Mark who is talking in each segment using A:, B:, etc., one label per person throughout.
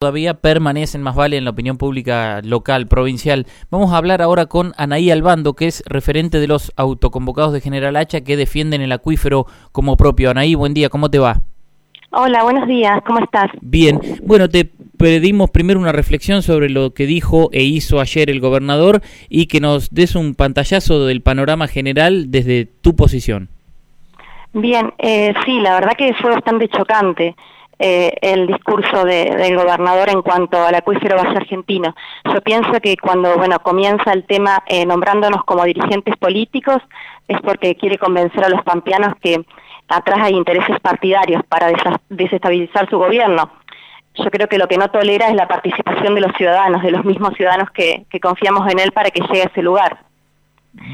A: todavía permanecen más vale en la opinión pública local, provincial. Vamos a hablar ahora con Anaí Albando, que es referente de los autoconvocados de General Hacha que defienden el acuífero como propio. Anaí, buen día, ¿cómo te va?
B: Hola, buenos días, ¿cómo estás?
A: Bien, bueno, te pedimos primero una reflexión sobre lo que dijo e hizo ayer el gobernador y que nos des un pantallazo del panorama general desde tu posición.
B: Bien, eh, sí, la verdad que fue bastante chocante. Eh, el discurso del gobernador en cuanto al acuífero base argentino. Yo pienso que cuando bueno comienza el tema eh, nombrándonos como dirigentes políticos es porque quiere convencer a los pampeanos que atrás hay intereses partidarios para desestabilizar su gobierno. Yo creo que lo que no tolera es la participación de los ciudadanos, de los mismos ciudadanos que confiamos en él para que llegue a ese lugar.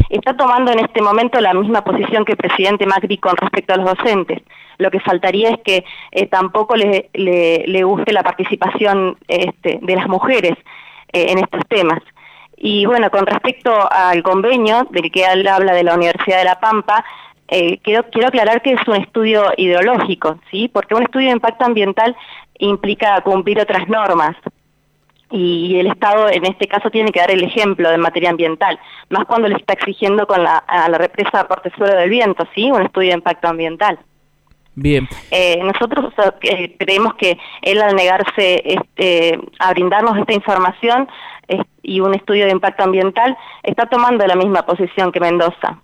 B: Está tomando en este momento la misma posición que el presidente Macri con respecto a los docentes. Lo que faltaría es que eh, tampoco le, le, guste la participación este, de las mujeres eh, en estos temas. Y bueno, con respecto al convenio del que él habla de la Universidad de La Pampa, eh, quiero, quiero aclarar que es un estudio ideológico, ¿sí? porque un estudio de impacto ambiental implica cumplir otras normas, y el Estado en este caso tiene que dar el ejemplo de materia ambiental, más cuando le está exigiendo con la, a la represa Portezuelo del Viento, ¿sí? Un estudio de impacto ambiental.
A: Bien.
B: Eh, nosotros eh, creemos que él al negarse este, a brindarnos esta información y un estudio de impacto ambiental está tomando la misma posición que Mendoza.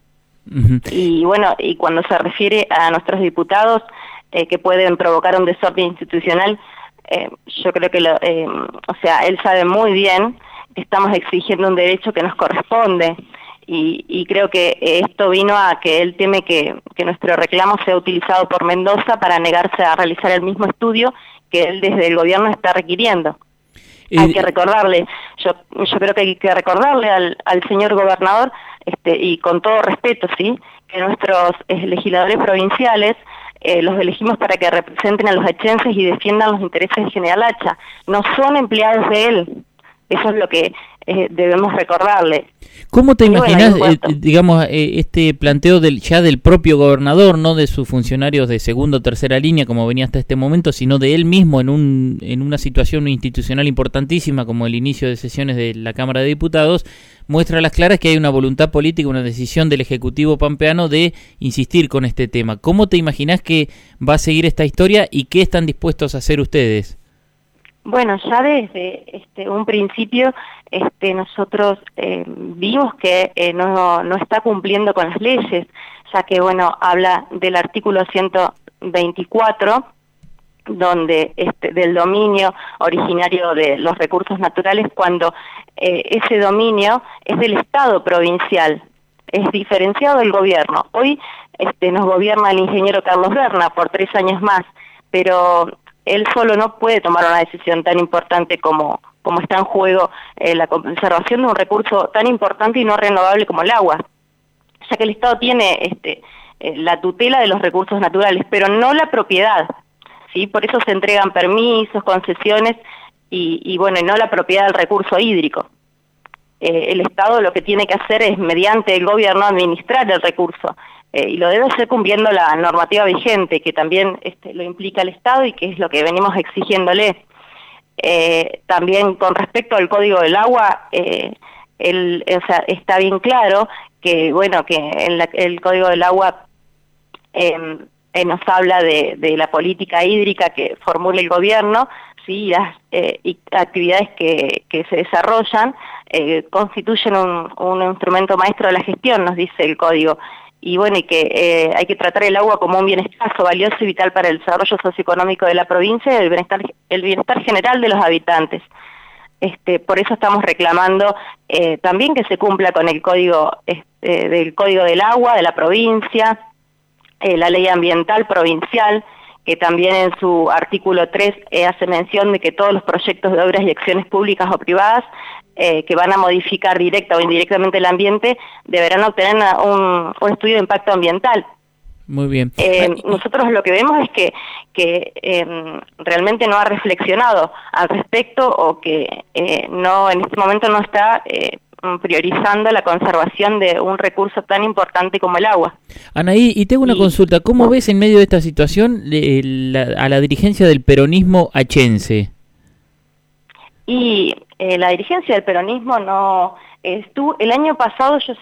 B: Y bueno, y cuando se refiere a nuestros diputados eh, que pueden provocar un desorden institucional, eh, yo creo que, lo, eh, o sea, él sabe muy bien que estamos exigiendo un derecho que nos corresponde y, creo que esto vino a que él teme que, nuestro reclamo sea utilizado por Mendoza para negarse a realizar el mismo estudio que él desde el gobierno está requiriendo. hay que recordarle, yo, yo creo que hay que recordarle al, al señor gobernador, este, y con todo respeto, sí, que nuestros eh, legisladores provinciales eh, los elegimos para que representen a los hachenses y defiendan los intereses de General Hacha. No son empleados de él. Eso es lo que eh, debemos recordarle.
A: ¿Cómo te imaginas, eh, digamos, este planteo del ya del propio gobernador, no de sus funcionarios de segunda o tercera línea, como venía hasta este momento, sino de él mismo en, un, en una situación institucional importantísima como el inicio de sesiones de la Cámara de Diputados, muestra a las claras que hay una voluntad política, una decisión del Ejecutivo pampeano de insistir con este tema. ¿Cómo te imaginas que va a seguir esta historia y qué están dispuestos a hacer ustedes?
B: Bueno, ya desde este, un principio este, nosotros eh, vimos que eh, no, está cumpliendo con las leyes, ya que, bueno, habla del artículo 124, donde este, del dominio originario de los recursos naturales, cuando eh, ese dominio es del Estado provincial, es diferenciado del gobierno. Hoy este, nos gobierna el ingeniero Carlos Berna por tres años más, pero él solo no puede tomar una decisión tan importante como, como está en juego eh, la conservación de un recurso tan importante y no renovable como el agua, ya que el Estado tiene este, eh, la tutela de los recursos naturales, pero no la propiedad, ¿sí? por eso se entregan permisos, concesiones y, bueno, no la propiedad del recurso hídrico. Eh, el Estado lo que tiene que hacer es, mediante el gobierno, administrar el recurso. Eh, y lo debe hacer cumpliendo la normativa vigente, que también este, lo implica el Estado y que es lo que venimos exigiéndole. Eh, también con respecto al Código del Agua, sea, está bien claro que, bueno, que el Código del Agua em, nos habla de, la política hídrica que formula el gobierno, sí, las actividades que, se desarrollan eh, constituyen un, instrumento maestro de la gestión, nos dice el código. Y bueno, y que eh, hay que tratar el agua como un bien escaso, valioso y vital para el desarrollo socioeconómico de la provincia y el bienestar, general de los habitantes. Este, por eso estamos reclamando eh, también que se cumpla con el código este, del código del agua de la provincia, eh, la ley ambiental provincial, que también en su artículo 3 eh, hace mención de que todos los proyectos de obras y acciones públicas o privadas eh, que van a modificar directa o indirectamente el ambiente deberán obtener un, estudio de impacto ambiental.
A: Muy bien.
B: Eh, nosotros lo que vemos es que, que em, realmente no ha reflexionado al respecto o que no en este momento no está Mm, priorizando la conservación de un recurso tan importante como el agua.
A: Anaí, y tengo una consulta, ¿cómo ves en medio de esta situación a la dirigencia del peronismo achense?
B: y eh, la dirigencia del peronismo no estuvo, el año pasado yo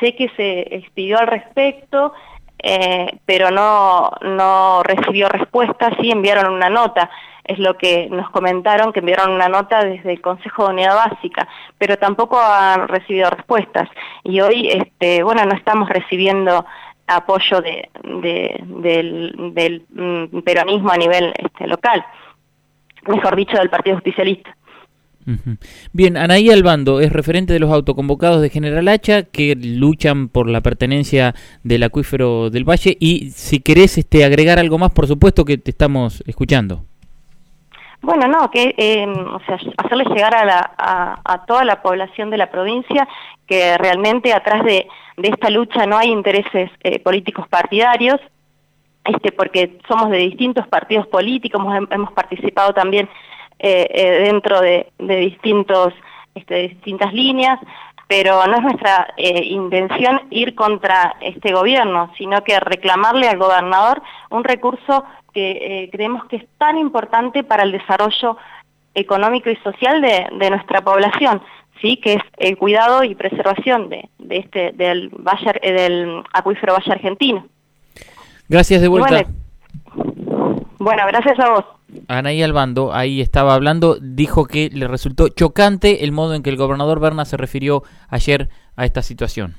B: sé, que se expidió al respecto, eh, pero no, no recibió respuesta, sí enviaron una nota, es lo que nos comentaron, que enviaron una nota desde el Consejo de Unidad Básica, pero tampoco han recibido respuestas. Y hoy, este, bueno, no estamos recibiendo apoyo de, del, del mm, peronismo a nivel este, local, mejor dicho, del Partido Justicialista.
A: Bien, Anaí Albando es referente de los autoconvocados de General Hacha que luchan por la pertenencia del acuífero del Valle y si querés este, agregar algo más, por supuesto que te estamos escuchando.
B: Bueno, no, que em, o sea, hacerle llegar a, la, a, toda la población de la provincia que realmente atrás de, de esta lucha no hay intereses eh, políticos partidarios, este, porque somos de distintos partidos políticos, hemos, hemos participado también eh, eh, dentro de, distintos, este, distintas líneas, pero no es nuestra eh, intención ir contra este gobierno, sino que reclamarle al gobernador un recurso que creemos que es tan importante para el desarrollo económico y social de, nuestra población, sí, que es el cuidado y preservación de, este del valle, del acuífero Valle Argentino.
A: Gracias de vuelta.
B: bueno gracias a vos.
A: Anaí Albando ahí estaba hablando, dijo que le resultó chocante el modo en que el gobernador Berna se refirió ayer a esta situación.